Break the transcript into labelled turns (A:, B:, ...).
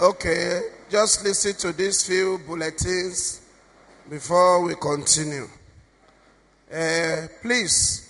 A: Okay, just listen to these few bulletins before we continue. Uh, please